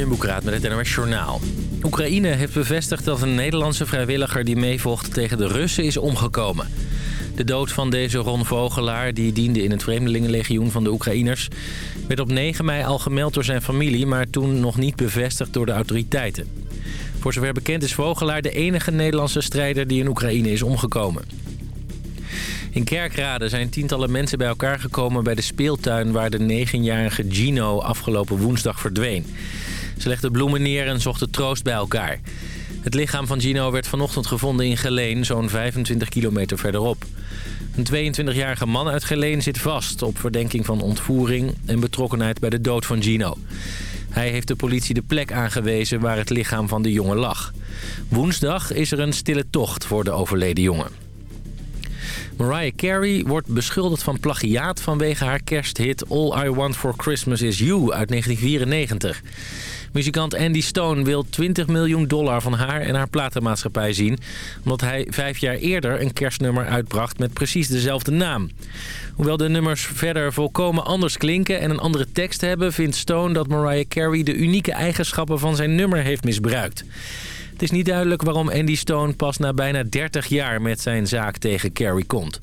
Jurjen Boekraat met het NOS Journaal. Oekraïne heeft bevestigd dat een Nederlandse vrijwilliger die meevocht tegen de Russen is omgekomen. De dood van deze Ron Vogelaar, die diende in het Vreemdelingenlegioen van de Oekraïners... werd op 9 mei al gemeld door zijn familie, maar toen nog niet bevestigd door de autoriteiten. Voor zover bekend is Vogelaar de enige Nederlandse strijder die in Oekraïne is omgekomen. In Kerkrade zijn tientallen mensen bij elkaar gekomen bij de speeltuin... waar de negenjarige Gino afgelopen woensdag verdween. Ze legden bloemen neer en zochten troost bij elkaar. Het lichaam van Gino werd vanochtend gevonden in Geleen, zo'n 25 kilometer verderop. Een 22-jarige man uit Geleen zit vast op verdenking van ontvoering... en betrokkenheid bij de dood van Gino. Hij heeft de politie de plek aangewezen waar het lichaam van de jongen lag. Woensdag is er een stille tocht voor de overleden jongen. Mariah Carey wordt beschuldigd van plagiaat vanwege haar kersthit All I Want For Christmas Is You uit 1994. Muzikant Andy Stone wil 20 miljoen dollar van haar en haar platenmaatschappij zien... omdat hij vijf jaar eerder een kerstnummer uitbracht met precies dezelfde naam. Hoewel de nummers verder volkomen anders klinken en een andere tekst hebben... vindt Stone dat Mariah Carey de unieke eigenschappen van zijn nummer heeft misbruikt. Het is niet duidelijk waarom Andy Stone pas na bijna 30 jaar met zijn zaak tegen Carey komt.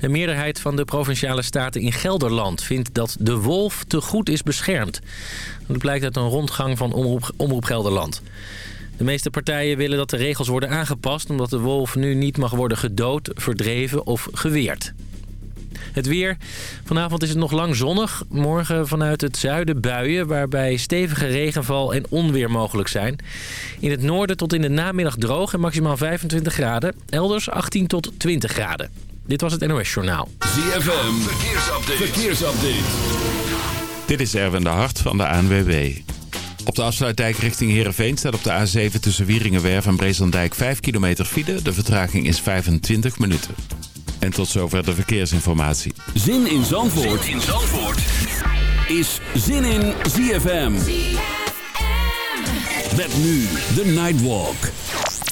Een meerderheid van de provinciale staten in Gelderland vindt dat de wolf te goed is beschermd. Dat blijkt uit een rondgang van Omroep, Omroep Gelderland. De meeste partijen willen dat de regels worden aangepast... omdat de wolf nu niet mag worden gedood, verdreven of geweerd. Het weer. Vanavond is het nog lang zonnig. Morgen vanuit het zuiden buien waarbij stevige regenval en onweer mogelijk zijn. In het noorden tot in de namiddag droog en maximaal 25 graden. Elders 18 tot 20 graden. Dit was het NOS Journaal. ZFM. Verkeersupdate. Verkeersupdate. Dit is Erwin de Hart van de ANWB. Op de afsluitdijk richting Heerenveen staat op de A7 tussen Wieringenwerf en Breeslandijk 5 kilometer file. De vertraging is 25 minuten. En tot zover de verkeersinformatie. Zin in Zandvoort, zin in Zandvoort. is Zin in ZFM. Met nu de Nightwalk.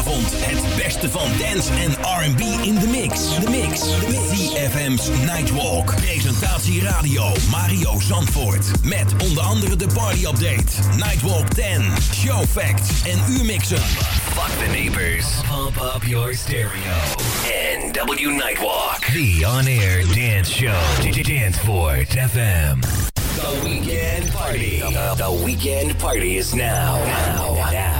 Zaterdagavond het beste van dance en R&B in de mix. De mix. DFM's Nightwalk. Presentatie radio Mario Zandvoort. Met onder andere de party update. Nightwalk 10. Show facts en U-mixen. Fuck the neighbors. Pump up your stereo. NW Nightwalk. The on-air dance show. Danceport FM. The weekend party. The weekend party is now. Now. Now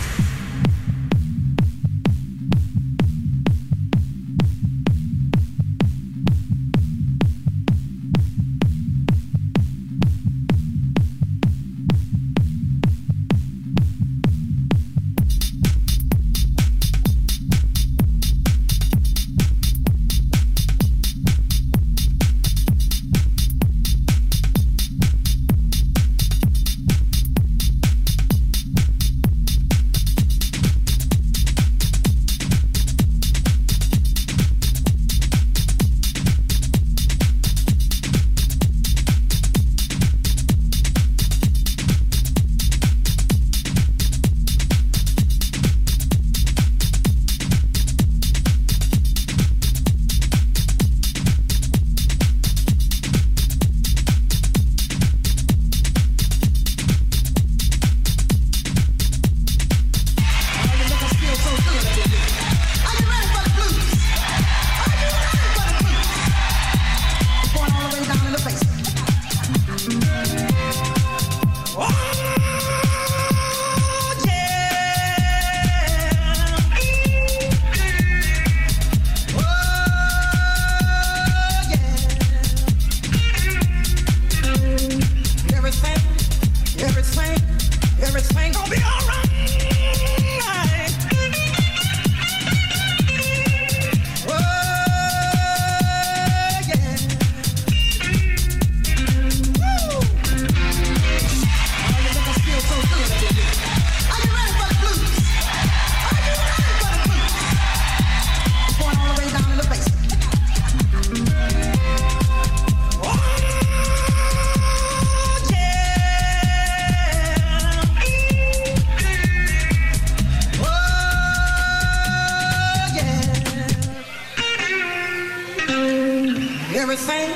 Everything,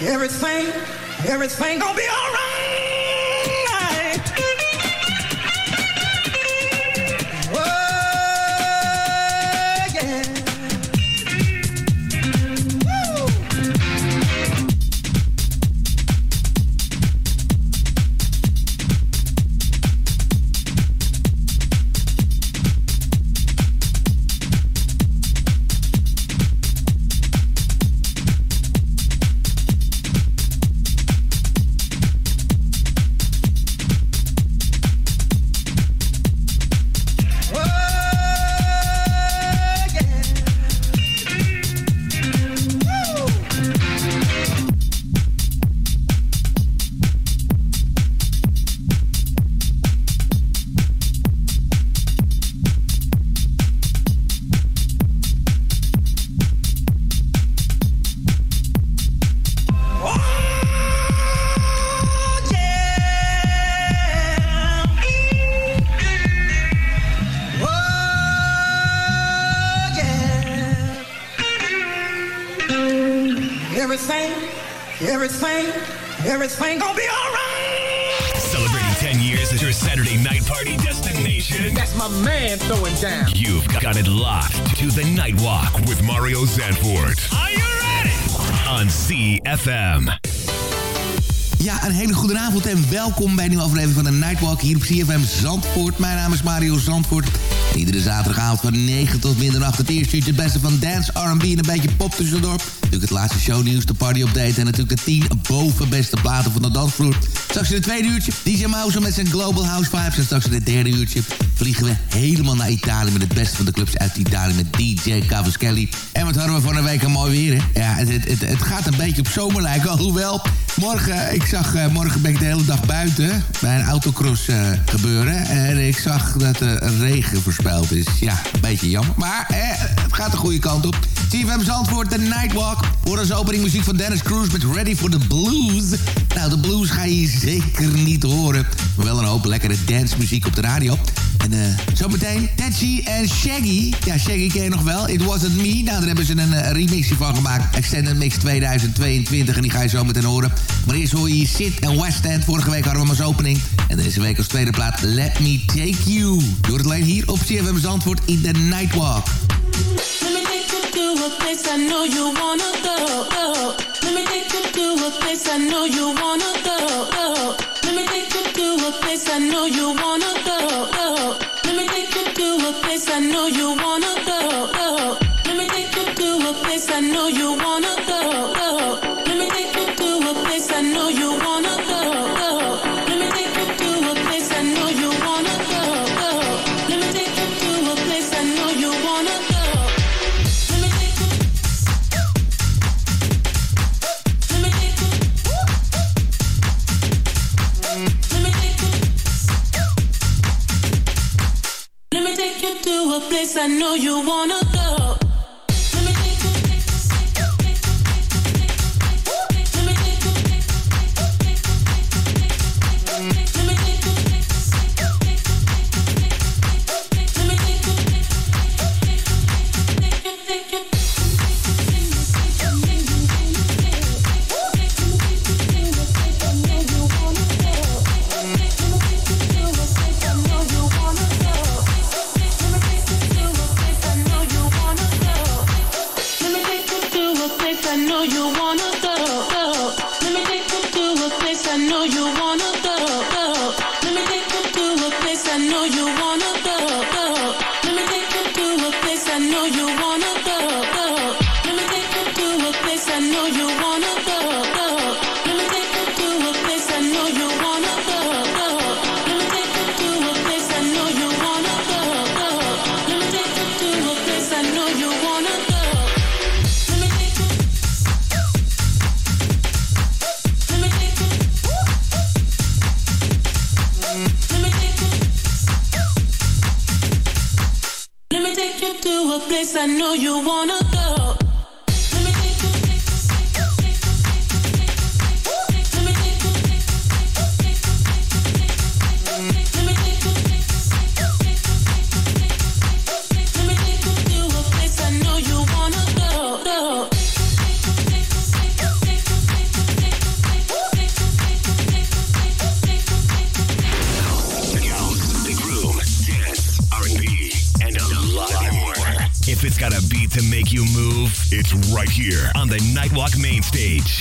everything, everything gonna be all right. Nightwalk hier op CFM Zandvoort. Mijn naam is Mario Zandvoort. Iedere zaterdagavond van 9 tot middernacht het eerste uurtje het beste van dance, R&B en een beetje pop tussendoor. Laatste shownieuws, de party update en natuurlijk de 10 bovenbeste platen van de dansvloer. Straks in het tweede uurtje DJ Mouse met zijn Global House Vibes. En straks in het derde uurtje vliegen we helemaal naar Italië met het beste van de clubs uit Italië met DJ Cavaschelli. En wat hadden we van een week een mooi weer, hè? Ja, het, het, het, gaat een beetje op zomer lijken, alhoewel... Morgen, ik zag, eh, morgen ben ik de hele dag buiten bij een autocross eh, gebeuren. En ik zag dat er regen voorspeld is. Ja, een beetje jammer. Maar eh, het gaat de goede kant op. CFM Zandvoort, de Nightwalk. Voor als opening muziek van Dennis Cruz met Ready for the Blues. Nou, de blues ga je zeker niet horen. Maar wel een hoop lekkere dancemuziek op de radio. En eh, zometeen Tetchy en Shaggy. Ja, Shaggy ken je nog wel. It Wasn't Me. Nou, daar hebben ze een eh, remixje van gemaakt. Extended Mix 2022. En die ga je zo meteen horen. Maar eerst hoor je Sid en West End. Vorige week hadden we hem als opening. En deze week als tweede plaat Let Me Take You. Door het alleen hier op CFM Zandvoort in de Nightwalk. Let me take to a place I know you wanna go. Let me take you to a place I know you wanna go. Let me take you to a place I know you. Wanna stage.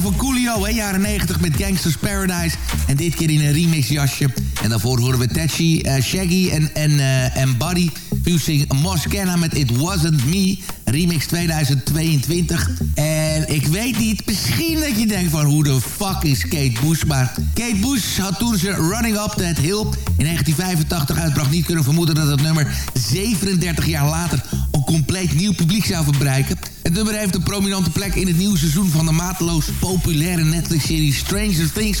Van Coolio, hè, jaren 90 met Gangsters Paradise. En dit keer in een remixjasje. En daarvoor horen we Tachi, eh, Shaggy en, en, eh, en Buddy... fusing Moskena met It Wasn't Me... Remix 2022. En ik weet niet, misschien dat je denkt van hoe de fuck is Kate Bush. Maar Kate Bush had toen ze Running Up That Hill in 1985 uitbracht... niet kunnen vermoeden dat het nummer 37 jaar later... een compleet nieuw publiek zou verbruiken. Het nummer heeft een prominente plek in het nieuwe seizoen... van de mateloos populaire Netflix-serie Stranger Things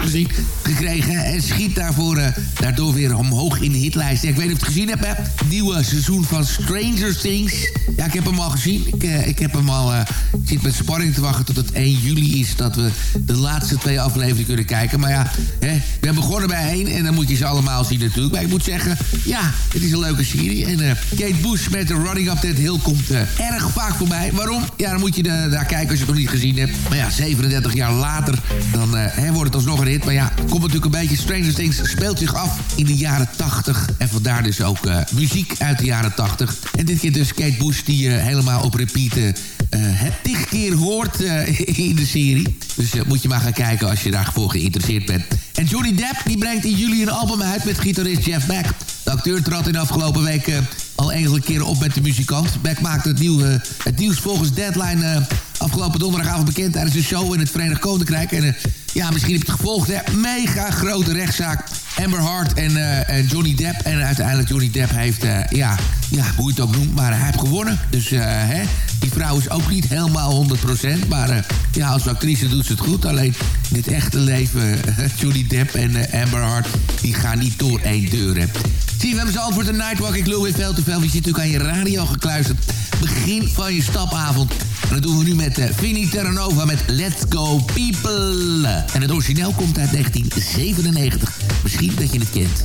gekregen. En schiet daarvoor, uh, daardoor weer omhoog in de hitlijst. Ik weet niet of je het gezien hebt, hè? Het nieuwe seizoen van Stranger Things. Ja, ik heb hem al gezien. Ik, uh, ik heb hem al... Uh, ik zit met spanning te wachten tot het 1 juli is... dat we de laatste twee afleveringen kunnen kijken. Maar ja, hè, we hebben begonnen bij één... en dan moet je ze allemaal zien natuurlijk. Maar ik moet zeggen, ja, het is een leuke serie. En Kate Bush met de Running Up That Hill komt erg vaak voorbij. Waarom? Ja, dan moet je daar kijken als je het nog niet gezien hebt. Maar ja, 37 jaar later, dan hè, wordt het alsnog een hit. Maar ja, komt natuurlijk een beetje... Stranger Things speelt zich af in de jaren 80. En vandaar dus ook muziek uit de jaren 80. En dit keer dus Kate Bush die helemaal op repeat uh, het tig keer hoort in de serie. Dus moet je maar gaan kijken als je daarvoor geïnteresseerd bent. En Johnny Depp die brengt in juli een album uit met gitarist Jeff Beck. De acteur trad in de afgelopen week al enkele keren op met de muzikant. Beck maakte het, het nieuws volgens Deadline afgelopen donderdagavond bekend tijdens een show in het Verenigd Koninkrijk. En ja, misschien heb je het gevolgd. Mega grote rechtszaak. Amber Hart en, uh, en Johnny Depp. En uiteindelijk Johnny Depp heeft, ja, ja, hoe je het ook noemt, maar hij heeft gewonnen. Dus hè, die vrouw is ook niet helemaal 100%. Maar ja, als actrice doet ze het goed. Alleen in het echte leven, Johnny Depp en Amber Hart, die gaan niet door één deur. Hè. We hebben ze antwoord de Nightwalk. Ik lul weer veel te veel. Je zit natuurlijk aan je radio gekluisterd. Begin van je stapavond. En dat doen we nu met uh, Vinnie Terranova met Let's Go People. En het origineel komt uit 1997. Misschien dat je het kent.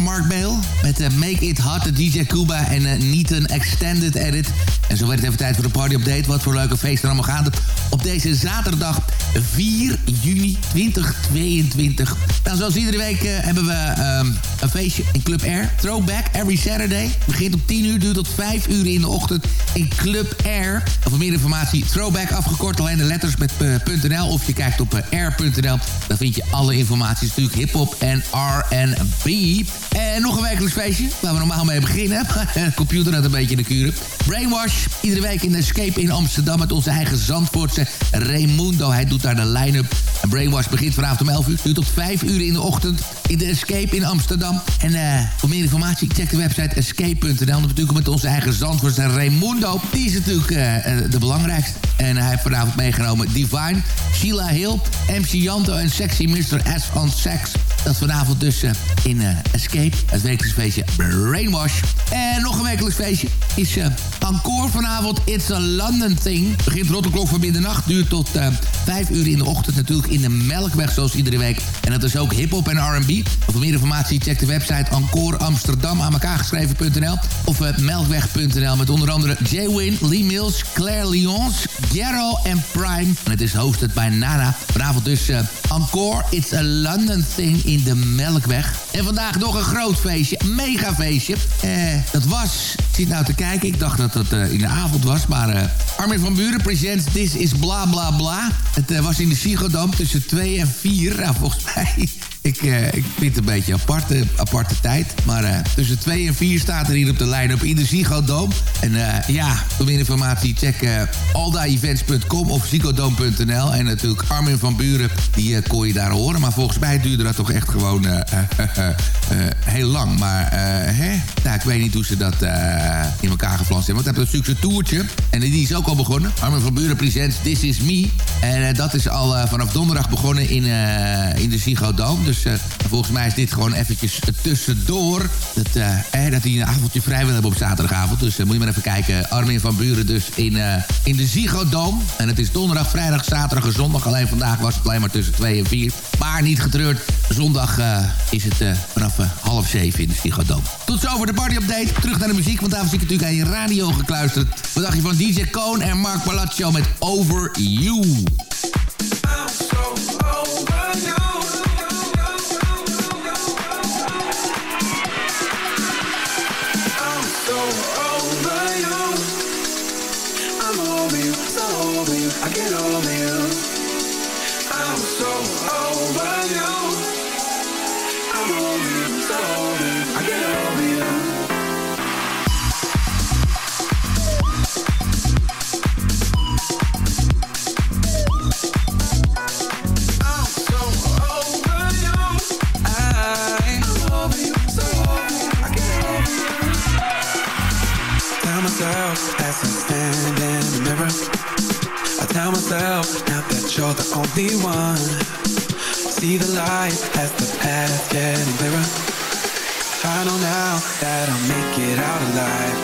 Mark Bale. Met uh, Make It Hot, de DJ Cuba en uh, niet een extended edit. En zo werd het even tijd voor de party update. Wat voor leuke feesten allemaal gaande op deze zaterdag 4 juni 2022. Nou, zoals iedere week uh, hebben we um, een feestje in Club Air. Throwback every Saturday. Begint om 10 uur, duurt tot 5 uur in de ochtend in Club Air. Voor meer informatie, throwback afgekort, alleen de letters met .nl. Of je kijkt op air.nl. Dan vind je alle informatie. Natuurlijk hip-hop en R&B. En nog een wekelijks feestje, waar we normaal mee beginnen. de computer had een beetje de kuren. Brainwash, iedere week in Escape in Amsterdam... met onze eigen Zandvoortse Raimundo. Hij doet daar de line-up. Brainwash begint vanavond om 11 uur. Duurt tot 5 uur in de ochtend in de Escape in Amsterdam. En uh, voor meer informatie, check de website escape.nl. Natuurlijk met onze eigen Zandvoortse Raimundo. Die is natuurlijk uh, de belangrijkste. En hij heeft vanavond meegenomen Divine, Sheila Hill, MC Janto en Sexy Mr. S on Sex. Dat vanavond dus in Escape, het wekelijks feestje Brainwash. En nog een wekelijks feestje is Encore vanavond It's a London Thing. Begint rond de klok van middernacht, duurt tot 5 uur in de ochtend natuurlijk in de Melkweg zoals iedere week. En dat is ook hip-hop en R&B. Voor meer informatie check de website Encore Amsterdam aan elkaar geschreven.nl of melkweg.nl met onder andere J-Win, Lee Mills, Claire Lyons, Gero en Prime. En het is hosted bij Nana. Vanavond dus Encore It's a London Thing in de Melkweg. En vandaag nog een groot feestje, mega feestje. Eh, dat was, ik zit nou te kijken, ik dacht dat het uh, in de avond was, maar uh, Armin van Buren presents This is bla bla bla. Het uh, was in de Psychodam tussen 2 en 4, nou, volgens mij... Ik, uh, ik vind het een beetje aparte, aparte tijd. Maar uh, tussen 2 en 4 staat er hier op de line-up in de Ziggo En uh, ja, voor meer informatie check aldaevents.com of ziggodome.nl. En natuurlijk Armin van Buren, die kon je daar horen. Maar volgens mij duurde dat toch echt gewoon heel lang. Maar hè? Nou, ik weet niet hoe ze dat in elkaar geflanst hebben. Want we hebben natuurlijk een toertje. En die is ook al begonnen. Armin van Buren presents This Is Me. En dat is al vanaf donderdag begonnen in, in de Ziggo Dome. Dus uh, volgens mij is dit gewoon eventjes tussendoor. Dat, eh, dat hij een avondje vrij wil hebben op zaterdagavond. Dus uh, moet je maar even kijken. Armin van Buren dus in, in de Ziggo Dome. En het is donderdag, vrijdag, zaterdag en zondag. Alleen vandaag was het alleen maar tussen 2 en 4. Maar niet getreurd. Zondag is het vanaf half 7 in de Ziggo Dome. Tot zover de party update. Terug naar de muziek, want daarvoor zit ik natuurlijk aan je radio gekluisterd. Wat dacht je van DJ Koon en Mark Palaccio met Over You? Over you. I get over you. Now that you're the only one. See the light as the path getting clearer. I know now that I'll make it out alive.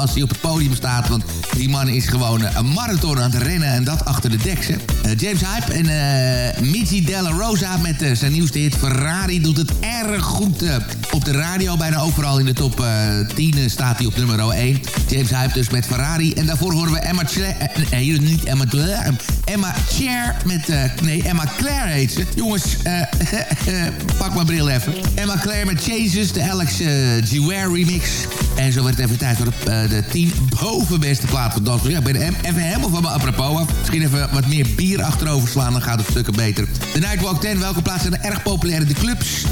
Als hij op het podium staat, want die man is gewoon eh, een marathon aan het rennen en dat achter de deksen. Eh, James Hype en eh Mitzi Della Rosa met zijn nieuwste hit Ferrari doet het erg goed op de radio. Bijna overal in de top eh 10 eh, staat hij op nummer 1. James Hype dus met Ferrari. En daarvoor horen we Emma eh, nee, niet Emma... eh, Emma Cher met... nee, Emma Claire heet ze. Jongens, pak mijn bril even. Emma Claire met Chases, de Alex G-Ware remix. En zo werd het even tijd voor de, eh, de 10 bovenbeste plaat van Dans. Ja, ik ben er even helemaal van mijn apropos. Misschien even wat meer bier achterover slaan, dan gaat het stukken beter. De Nightwalk 10, welke plaatsen zijn erg populair in de clubs?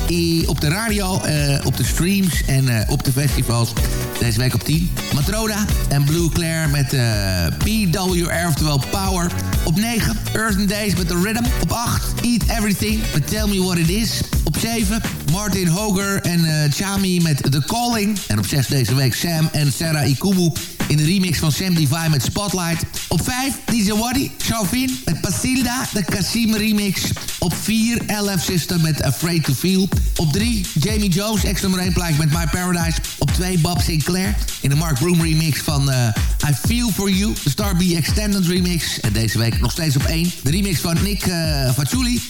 Op de radio, eh, op de streams en eh, op de festivals. Deze week op 10. Matroda en Blue Claire met eh, PWR, oftewel Power. Op 9, Earth Days met The Rhythm. Op 8, Eat Everything met Tell Me What It Is. Op 7, Martin Hoger en eh, Chami met The Calling. En op 6 deze week Sam en Sarah Ikubu in de remix van Sam Divine met Spotlight. Op 5, DJ Waddy, Chauvin met Pasilda, de Kasim remix. Op 4, LF System met Afraid to Feel. Op 3, Jamie Jones, ex nummer 1 plaatje met My Paradise. Op 2, Bob Sinclair in de Mark Broom remix van eh, I Feel For You. De Star B Extended remix. En deze week nog steeds op 1. De remix van Nick uh.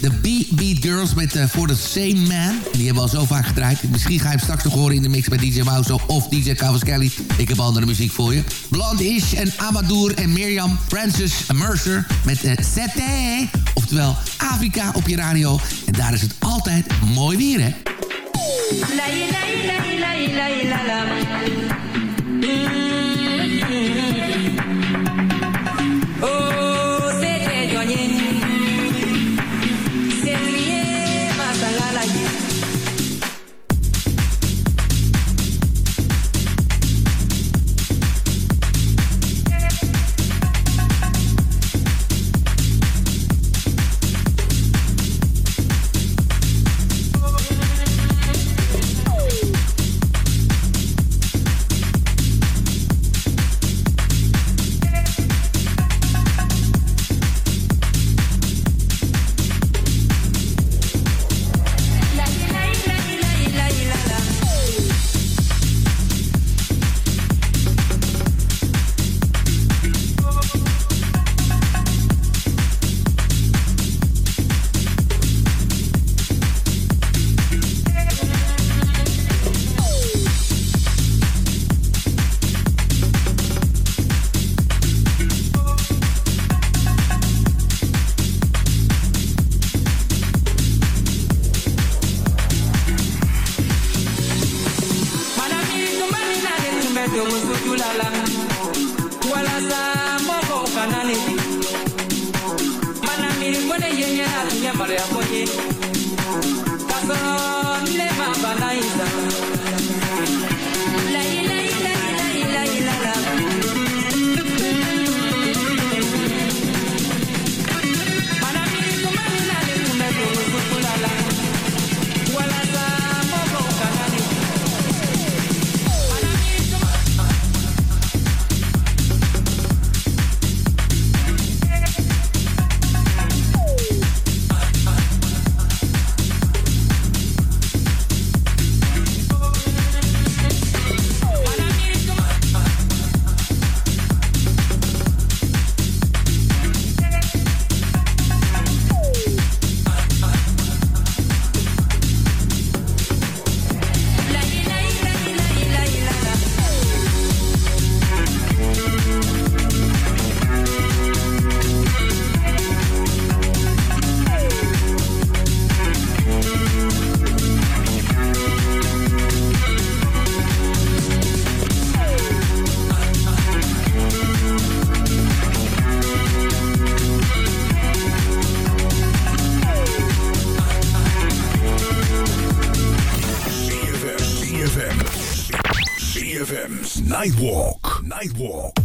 De B-Beat Girls met uh, For The Same Man. En die hebben we al zo vaak gedraaid. Misschien ga je hem straks nog horen in de mix bij DJ Mauso of DJ Cavaschelli. Ik heb andere muziek voor je. Blonde Ish en Amadour en Mirjam Francis Mercer met uh. Oftewel Afrika op je radio. En daar is het altijd mooi weer, hè? Nightwalk. Nightwalk.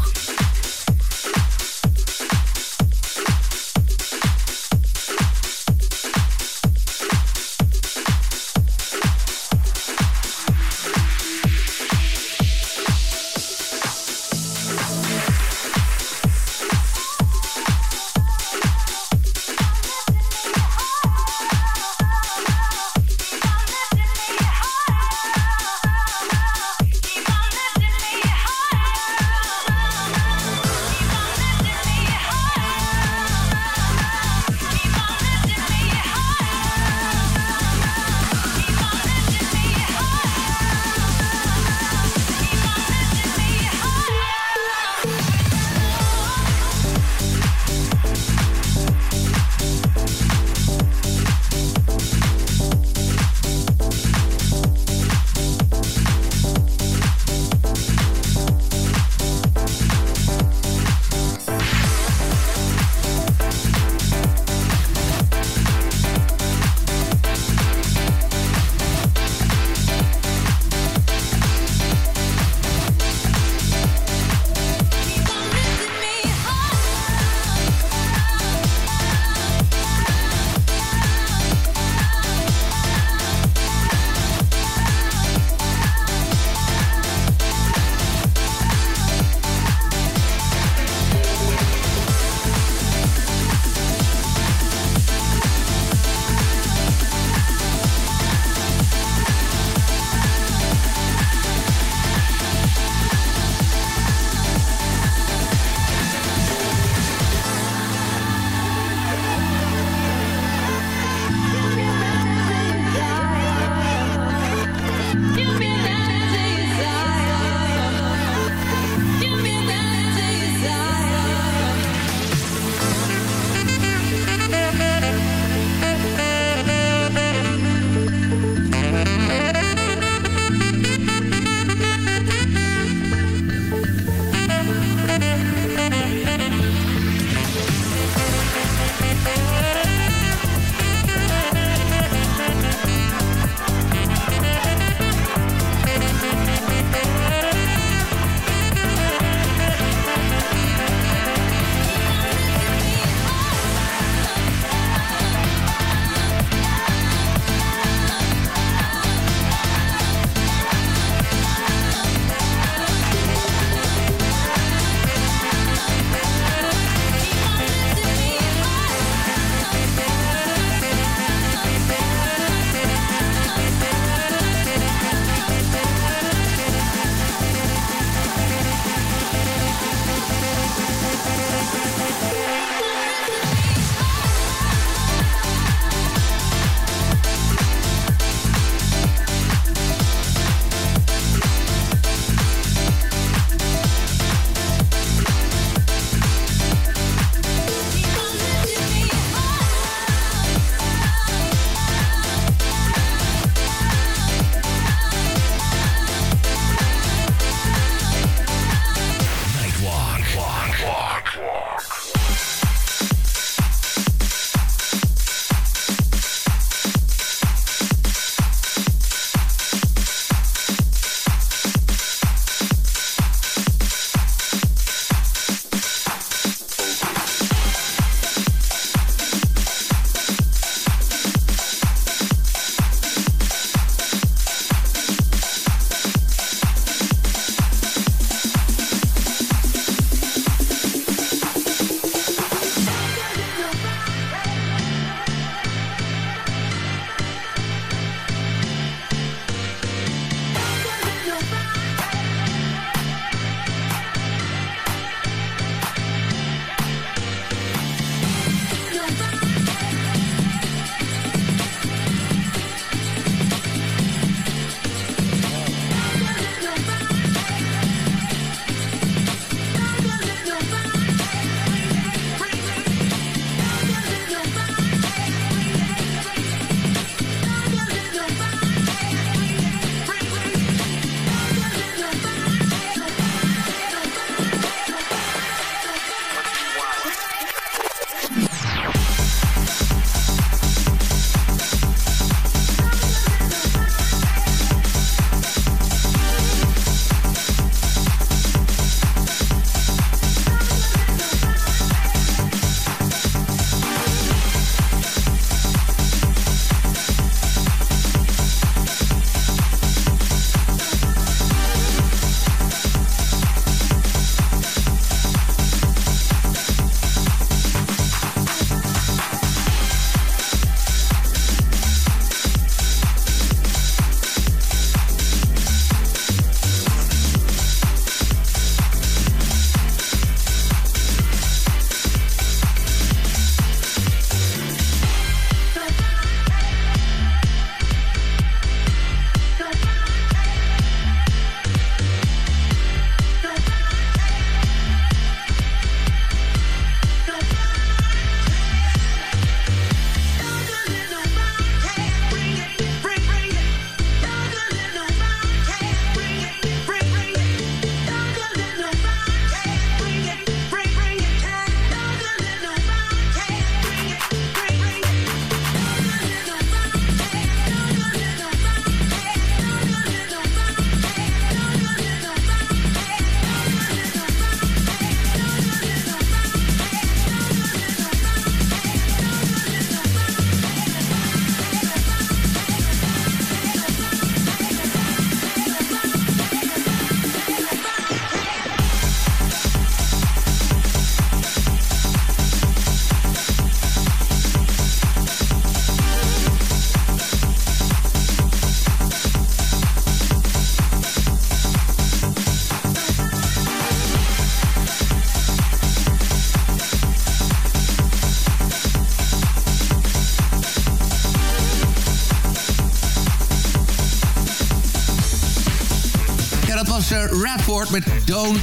Eh, Radford met Don't,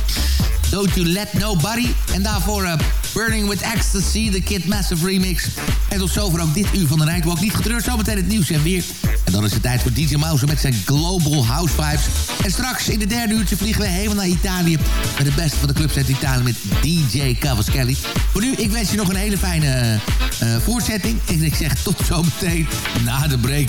Don't You Let Nobody. En daarvoor eh, Burning With Ecstasy, de Kid Massive remix. En tot zover ook dit uur van de Nightwalk. Niet getreurd, zometeen het nieuws en weer. En dan is het tijd voor DJ Mouse met zijn Global House Vibes. En straks in de derde uurtje vliegen we helemaal naar Italië... met de beste van de clubs Italië met DJ Cavaschelli. Voor nu, ik wens je nog een hele fijne eh, voortzetting. En ik zeg tot zometeen na de break.